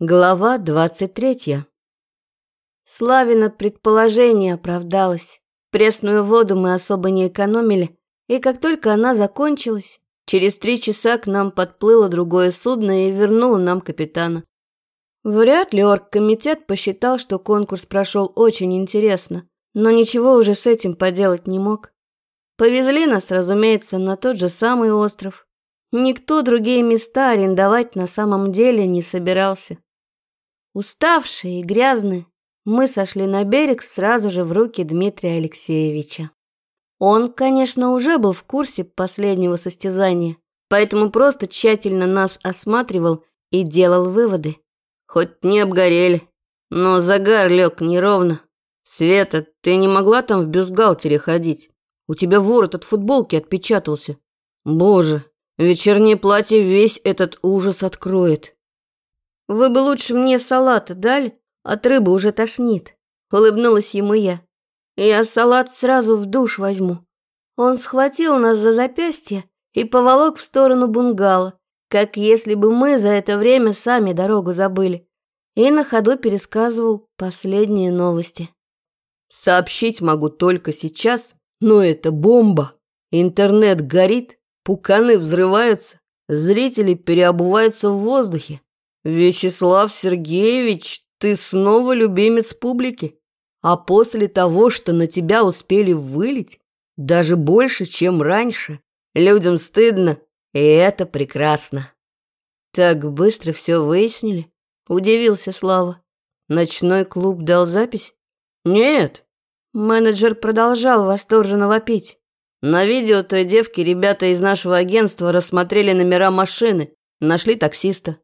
Глава 23. Славина предположение оправдалось. Пресную воду мы особо не экономили, и как только она закончилась, через три часа к нам подплыло другое судно и вернуло нам капитана. Вряд ли оргкомитет посчитал, что конкурс прошел очень интересно, но ничего уже с этим поделать не мог. Повезли нас, разумеется, на тот же самый остров, Никто другие места арендовать на самом деле не собирался. Уставшие и грязные, мы сошли на берег сразу же в руки Дмитрия Алексеевича. Он, конечно, уже был в курсе последнего состязания, поэтому просто тщательно нас осматривал и делал выводы. Хоть не обгорели, но загар лег неровно. Света, ты не могла там в бюстгальтере ходить? У тебя ворот от футболки отпечатался. Боже, Вечернее платье весь этот ужас откроет. Вы бы лучше мне салат дали, от рыбы уже тошнит. Улыбнулась ему я. Я салат сразу в душ возьму. Он схватил нас за запястье и поволок в сторону бунгало, как если бы мы за это время сами дорогу забыли. И на ходу пересказывал последние новости. Сообщить могу только сейчас, но это бомба. Интернет горит, Пуканы взрываются, зрители переобуваются в воздухе. Вячеслав Сергеевич, ты снова любимец публики. А после того, что на тебя успели вылить, даже больше, чем раньше, людям стыдно, и это прекрасно. Так быстро все выяснили? Удивился Слава. Ночной клуб дал запись? Нет. Менеджер продолжал восторженно вопить. На видео той девки ребята из нашего агентства рассмотрели номера машины, нашли таксиста.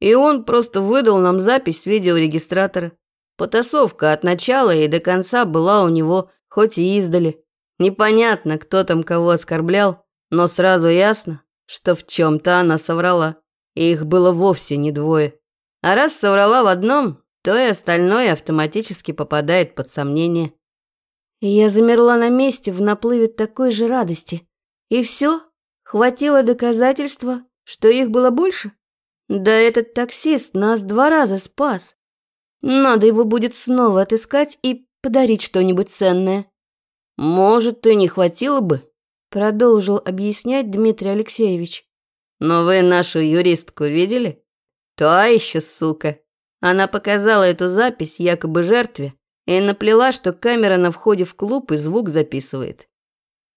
И он просто выдал нам запись видеорегистратора. Потасовка от начала и до конца была у него, хоть и издали. Непонятно, кто там кого оскорблял, но сразу ясно, что в чем-то она соврала. И их было вовсе не двое. А раз соврала в одном, то и остальное автоматически попадает под сомнение. Я замерла на месте в наплыве такой же радости. И все? Хватило доказательства, что их было больше? Да этот таксист нас два раза спас. Надо его будет снова отыскать и подарить что-нибудь ценное. Может, и не хватило бы, продолжил объяснять Дмитрий Алексеевич. Но вы нашу юристку видели? Та еще сука. Она показала эту запись якобы жертве, и наплела, что камера на входе в клуб и звук записывает.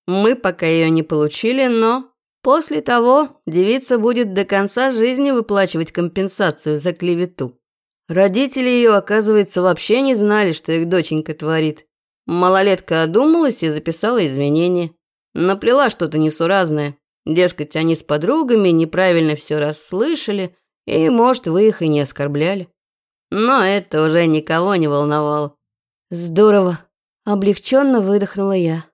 Мы пока ее не получили, но после того девица будет до конца жизни выплачивать компенсацию за клевету. Родители ее, оказывается, вообще не знали, что их доченька творит. Малолетка одумалась и записала извинения. Наплела что-то несуразное. Дескать, они с подругами неправильно все расслышали, и, может, вы их и не оскорбляли. Но это уже никого не волновало. Здорово. Облегченно выдохнула я.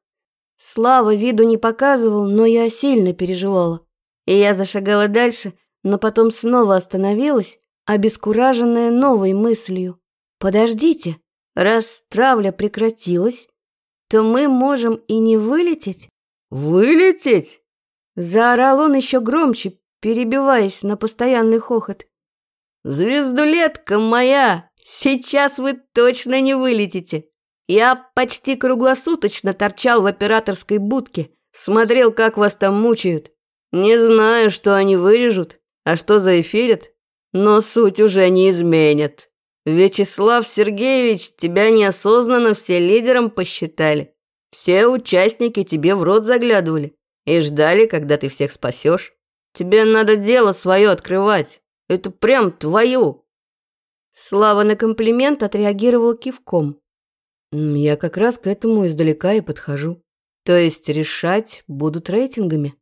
Слава виду не показывал, но я сильно переживала. И я зашагала дальше, но потом снова остановилась, обескураженная новой мыслью. «Подождите, раз травля прекратилась, то мы можем и не вылететь». «Вылететь?» Заорал он еще громче, перебиваясь на постоянный хохот. «Звездулетка моя, Сейчас вы точно не вылетите. Я почти круглосуточно торчал в операторской будке, смотрел, как вас там мучают. Не знаю, что они вырежут, а что заэфирят, но суть уже не изменят. Вячеслав Сергеевич, тебя неосознанно все лидером посчитали. Все участники тебе в рот заглядывали и ждали, когда ты всех спасешь. Тебе надо дело свое открывать. Это прям твое. Слава на комплимент отреагировал кивком. «Я как раз к этому издалека и подхожу. То есть решать будут рейтингами?»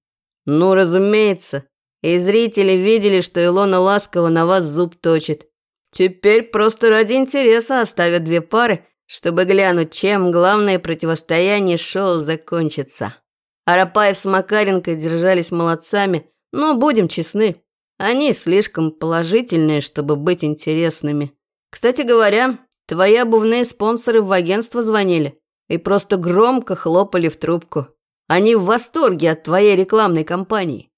«Ну, разумеется. И зрители видели, что Илона ласково на вас зуб точит. Теперь просто ради интереса оставят две пары, чтобы глянуть, чем главное противостояние шоу закончится». Арапаев с Макаренко держались молодцами, но, будем честны, они слишком положительные, чтобы быть интересными. Кстати говоря, твои обувные спонсоры в агентство звонили и просто громко хлопали в трубку. Они в восторге от твоей рекламной кампании.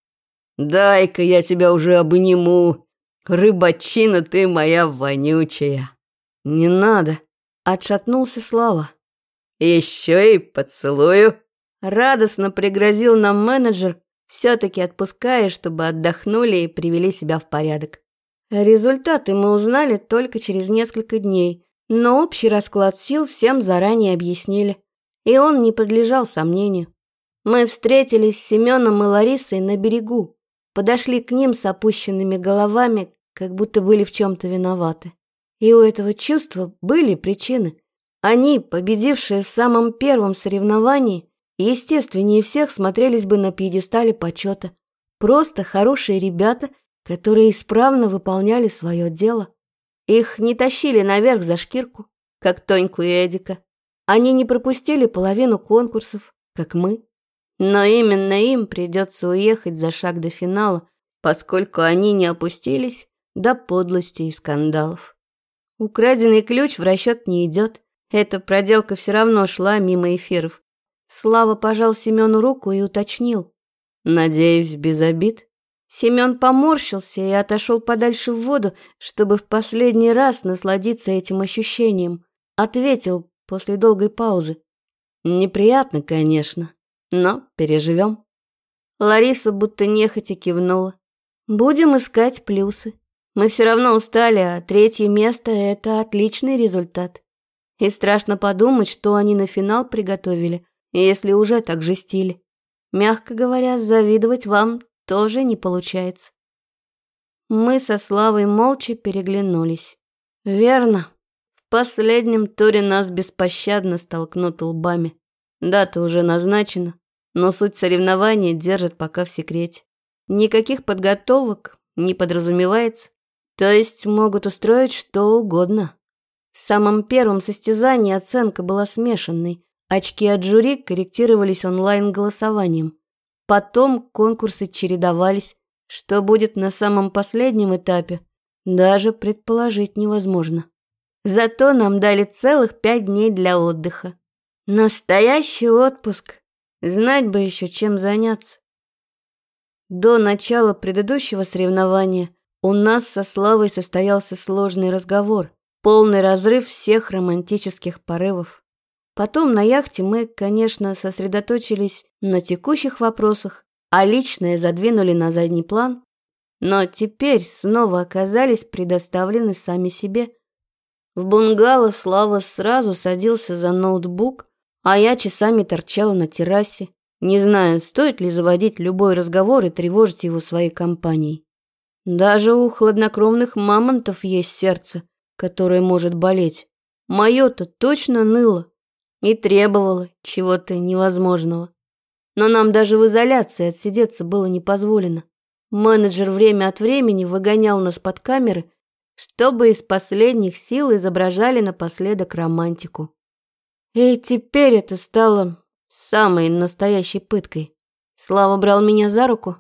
Дай-ка я тебя уже обниму. Рыбачина ты моя вонючая. Не надо. Отшатнулся Слава. Еще и поцелую. Радостно пригрозил нам менеджер, все-таки отпуская, чтобы отдохнули и привели себя в порядок. Результаты мы узнали только через несколько дней, но общий расклад сил всем заранее объяснили, и он не подлежал сомнению. Мы встретились с Семеном и Ларисой на берегу, подошли к ним с опущенными головами, как будто были в чем-то виноваты. И у этого чувства были причины. Они, победившие в самом первом соревновании, Естественнее всех смотрелись бы на пьедестале почета. Просто хорошие ребята, которые исправно выполняли свое дело. Их не тащили наверх за шкирку, как Тоньку и Эдика. Они не пропустили половину конкурсов, как мы. Но именно им придется уехать за шаг до финала, поскольку они не опустились до подлости и скандалов. Украденный ключ в расчет не идет. Эта проделка все равно шла мимо эфиров. Слава пожал Семену руку и уточнил. «Надеюсь, без обид?» Семен поморщился и отошел подальше в воду, чтобы в последний раз насладиться этим ощущением. Ответил после долгой паузы. «Неприятно, конечно, но переживем». Лариса будто нехотя кивнула. «Будем искать плюсы. Мы все равно устали, а третье место – это отличный результат. И страшно подумать, что они на финал приготовили – если уже так же стиль. Мягко говоря, завидовать вам тоже не получается. Мы со Славой молча переглянулись. Верно. В последнем туре нас беспощадно столкнут лбами. Дата уже назначена, но суть соревнования держит пока в секрете. Никаких подготовок не подразумевается, то есть могут устроить что угодно. В самом первом состязании оценка была смешанной. Очки от жюри корректировались онлайн-голосованием. Потом конкурсы чередовались. Что будет на самом последнем этапе, даже предположить невозможно. Зато нам дали целых пять дней для отдыха. Настоящий отпуск. Знать бы еще, чем заняться. До начала предыдущего соревнования у нас со Славой состоялся сложный разговор, полный разрыв всех романтических порывов. Потом на яхте мы, конечно, сосредоточились на текущих вопросах, а личное задвинули на задний план, но теперь снова оказались предоставлены сами себе. В бунгало Слава сразу садился за ноутбук, а я часами торчала на террасе, не зная, стоит ли заводить любой разговор и тревожить его своей компанией. Даже у хладнокровных мамонтов есть сердце, которое может болеть. Мое-то точно ныло и требовала чего-то невозможного. Но нам даже в изоляции отсидеться было не позволено. Менеджер время от времени выгонял нас под камеры, чтобы из последних сил изображали напоследок романтику. И теперь это стало самой настоящей пыткой. Слава брал меня за руку,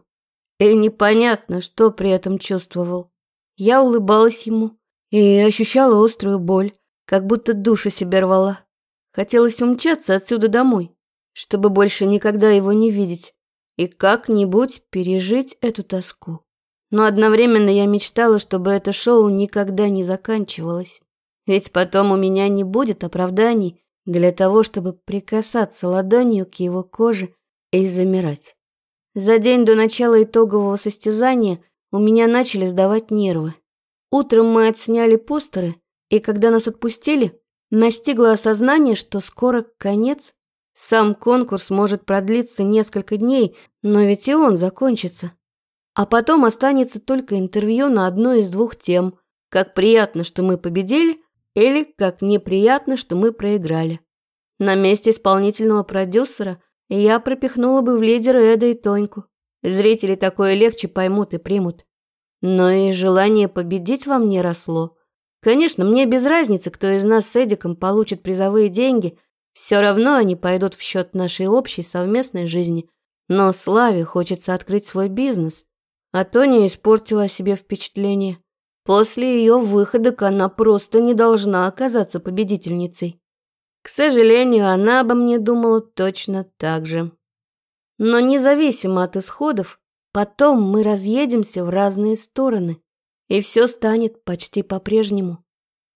и непонятно, что при этом чувствовал. Я улыбалась ему и ощущала острую боль, как будто душа себе рвала. Хотелось умчаться отсюда домой, чтобы больше никогда его не видеть и как-нибудь пережить эту тоску. Но одновременно я мечтала, чтобы это шоу никогда не заканчивалось. Ведь потом у меня не будет оправданий для того, чтобы прикасаться ладонью к его коже и замирать. За день до начала итогового состязания у меня начали сдавать нервы. Утром мы отсняли постеры, и когда нас отпустили, Настигло осознание, что скоро конец. Сам конкурс может продлиться несколько дней, но ведь и он закончится. А потом останется только интервью на одной из двух тем. Как приятно, что мы победили, или как неприятно, что мы проиграли. На месте исполнительного продюсера я пропихнула бы в лидеры Эда и Тоньку. Зрители такое легче поймут и примут. Но и желание победить во мне росло. Конечно, мне без разницы, кто из нас с Эдиком получит призовые деньги. Все равно они пойдут в счет нашей общей совместной жизни. Но Славе хочется открыть свой бизнес. А Тоня испортила себе впечатление. После ее выходок она просто не должна оказаться победительницей. К сожалению, она обо мне думала точно так же. Но независимо от исходов, потом мы разъедемся в разные стороны и все станет почти по-прежнему.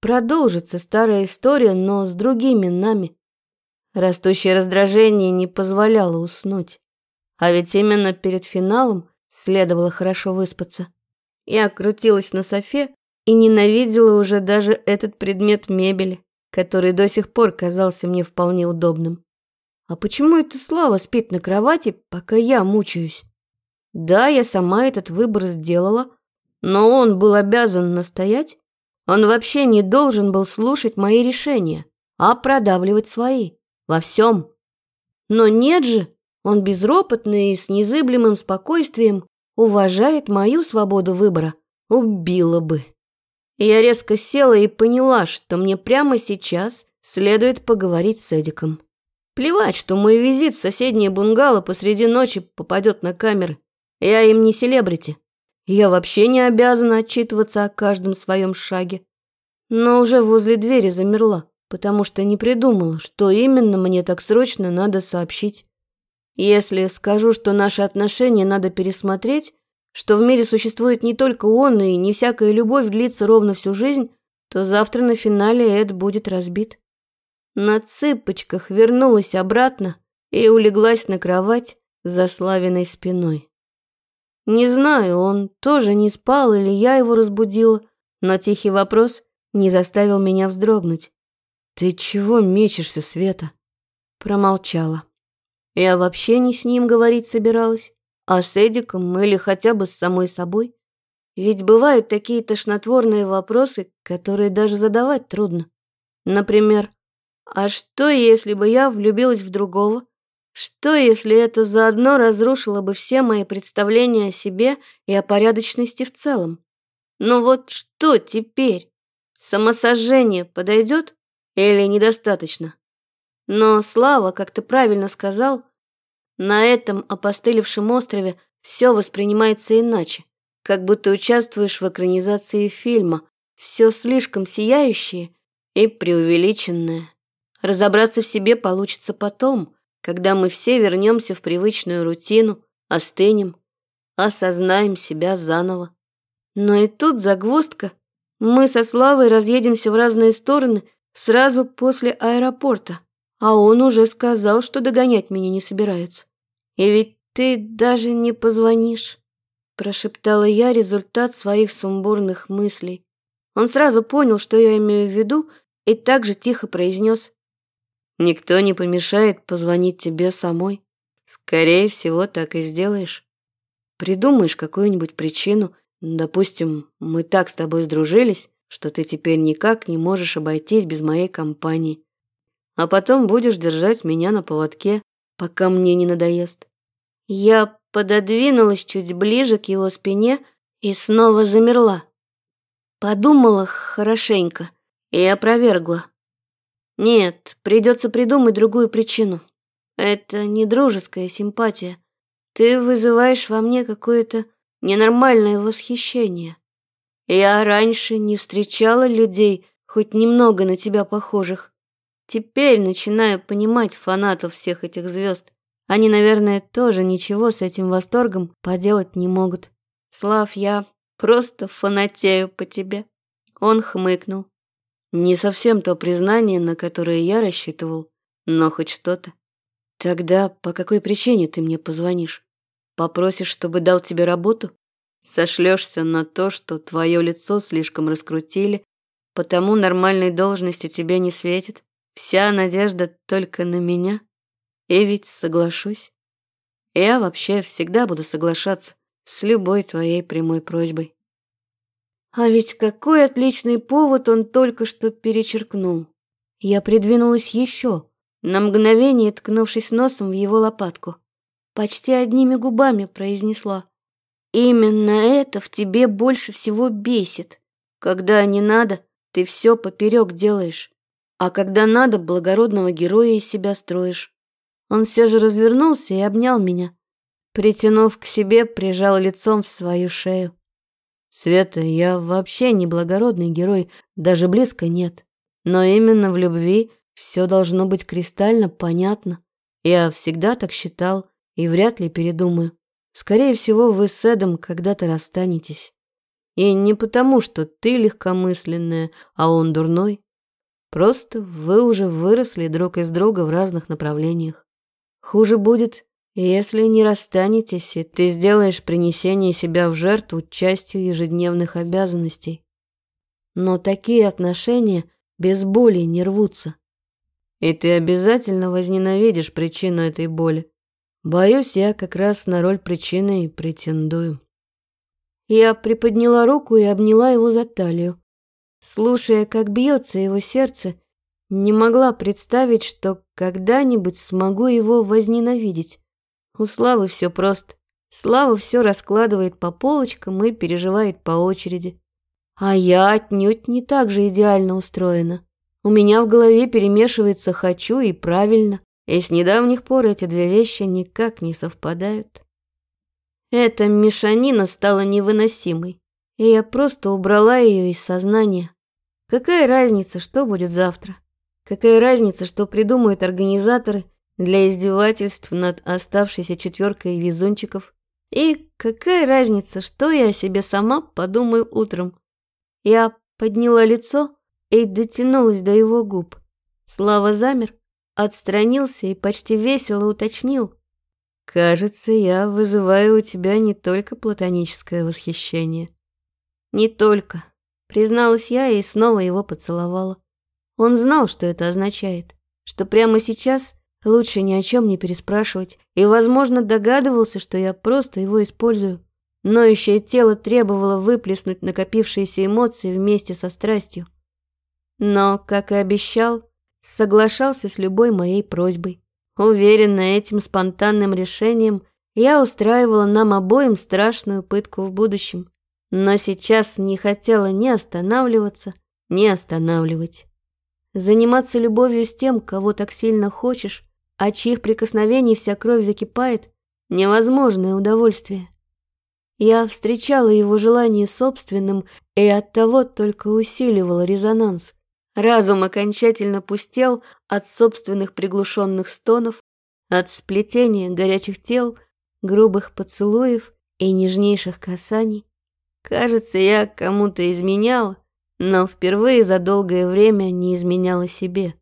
Продолжится старая история, но с другими нами. Растущее раздражение не позволяло уснуть. А ведь именно перед финалом следовало хорошо выспаться. Я крутилась на софе и ненавидела уже даже этот предмет мебели, который до сих пор казался мне вполне удобным. А почему это Слава спит на кровати, пока я мучаюсь? Да, я сама этот выбор сделала – но он был обязан настоять. Он вообще не должен был слушать мои решения, а продавливать свои. Во всем. Но нет же, он безропотно и с незыблемым спокойствием уважает мою свободу выбора. Убила бы. Я резко села и поняла, что мне прямо сейчас следует поговорить с Эдиком. Плевать, что мой визит в соседнее бунгало посреди ночи попадет на камеры. Я им не селебрити. Я вообще не обязана отчитываться о каждом своем шаге. Но уже возле двери замерла, потому что не придумала, что именно мне так срочно надо сообщить. Если скажу, что наши отношения надо пересмотреть, что в мире существует не только он и не всякая любовь длится ровно всю жизнь, то завтра на финале Эд будет разбит. На цыпочках вернулась обратно и улеглась на кровать за Славиной спиной. Не знаю, он тоже не спал или я его разбудил, но тихий вопрос не заставил меня вздрогнуть. «Ты чего мечешься, Света?» Промолчала. Я вообще не с ним говорить собиралась, а с Эдиком или хотя бы с самой собой. Ведь бывают такие тошнотворные вопросы, которые даже задавать трудно. Например, «А что, если бы я влюбилась в другого?» Что, если это заодно разрушило бы все мои представления о себе и о порядочности в целом? Ну вот что теперь? Самосожжение подойдет или недостаточно? Но, Слава, как ты правильно сказал, на этом опостылевшем острове все воспринимается иначе, как будто участвуешь в экранизации фильма, все слишком сияющее и преувеличенное. Разобраться в себе получится потом – когда мы все вернемся в привычную рутину, остынем, осознаем себя заново. Но и тут загвоздка. Мы со Славой разъедемся в разные стороны сразу после аэропорта, а он уже сказал, что догонять меня не собирается. И ведь ты даже не позвонишь, прошептала я результат своих сумбурных мыслей. Он сразу понял, что я имею в виду, и также тихо произнес Никто не помешает позвонить тебе самой. Скорее всего, так и сделаешь. Придумаешь какую-нибудь причину. Допустим, мы так с тобой сдружились, что ты теперь никак не можешь обойтись без моей компании. А потом будешь держать меня на поводке, пока мне не надоест. Я пододвинулась чуть ближе к его спине и снова замерла. Подумала хорошенько и опровергла. Нет, придется придумать другую причину. Это не дружеская симпатия. Ты вызываешь во мне какое-то ненормальное восхищение. Я раньше не встречала людей, хоть немного на тебя похожих. Теперь начинаю понимать фанатов всех этих звезд. Они, наверное, тоже ничего с этим восторгом поделать не могут. Слав, я просто фанатею по тебе. Он хмыкнул. Не совсем то признание, на которое я рассчитывал, но хоть что-то. Тогда по какой причине ты мне позвонишь? Попросишь, чтобы дал тебе работу? сошлёшься на то, что твое лицо слишком раскрутили, потому нормальной должности тебе не светит. Вся надежда только на меня. И ведь соглашусь. Я вообще всегда буду соглашаться с любой твоей прямой просьбой. А ведь какой отличный повод он только что перечеркнул. Я придвинулась еще, на мгновение ткнувшись носом в его лопатку. Почти одними губами произнесла. «Именно это в тебе больше всего бесит. Когда не надо, ты все поперек делаешь. А когда надо, благородного героя из себя строишь». Он все же развернулся и обнял меня. Притянув к себе, прижал лицом в свою шею. Света, я вообще не благородный герой, даже близко нет. Но именно в любви все должно быть кристально понятно. Я всегда так считал и вряд ли передумаю. Скорее всего, вы с Эдом когда-то расстанетесь. И не потому, что ты легкомысленная, а он дурной. Просто вы уже выросли друг из друга в разных направлениях. Хуже будет, если не расстанетесь, и ты сделаешь принесение себя в жертву частью ежедневных обязанностей. Но такие отношения без боли не рвутся. И ты обязательно возненавидишь причину этой боли. Боюсь, я как раз на роль причины и претендую. Я приподняла руку и обняла его за талию. Слушая, как бьется его сердце, не могла представить, что когда-нибудь смогу его возненавидеть. У Славы все просто. Слава все раскладывает по полочкам и переживает по очереди. А я отнюдь не так же идеально устроена. У меня в голове перемешивается «хочу» и «правильно». И с недавних пор эти две вещи никак не совпадают. Эта мешанина стала невыносимой, и я просто убрала ее из сознания. Какая разница, что будет завтра? Какая разница, что придумают организаторы – для издевательств над оставшейся четверкой везунчиков. И какая разница, что я о себе сама подумаю утром? Я подняла лицо и дотянулась до его губ. Слава замер, отстранился и почти весело уточнил. «Кажется, я вызываю у тебя не только платоническое восхищение». «Не только», — призналась я и снова его поцеловала. Он знал, что это означает, что прямо сейчас — Лучше ни о чем не переспрашивать, и, возможно, догадывался, что я просто его использую. Ноющее тело требовало выплеснуть накопившиеся эмоции вместе со страстью. Но, как и обещал, соглашался с любой моей просьбой. Уверенно этим спонтанным решением я устраивала нам обоим страшную пытку в будущем. Но сейчас не хотела ни останавливаться, ни останавливать. Заниматься любовью с тем, кого так сильно хочешь, от чьих прикосновений вся кровь закипает, невозможное удовольствие. Я встречала его желание собственным и оттого только усиливала резонанс. Разум окончательно пустел от собственных приглушенных стонов, от сплетения горячих тел, грубых поцелуев и нежнейших касаний. Кажется, я кому-то изменяла, но впервые за долгое время не изменяла себе.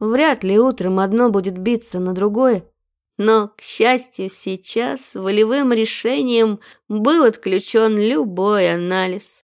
Вряд ли утром одно будет биться на другое. Но, к счастью, сейчас волевым решением был отключен любой анализ.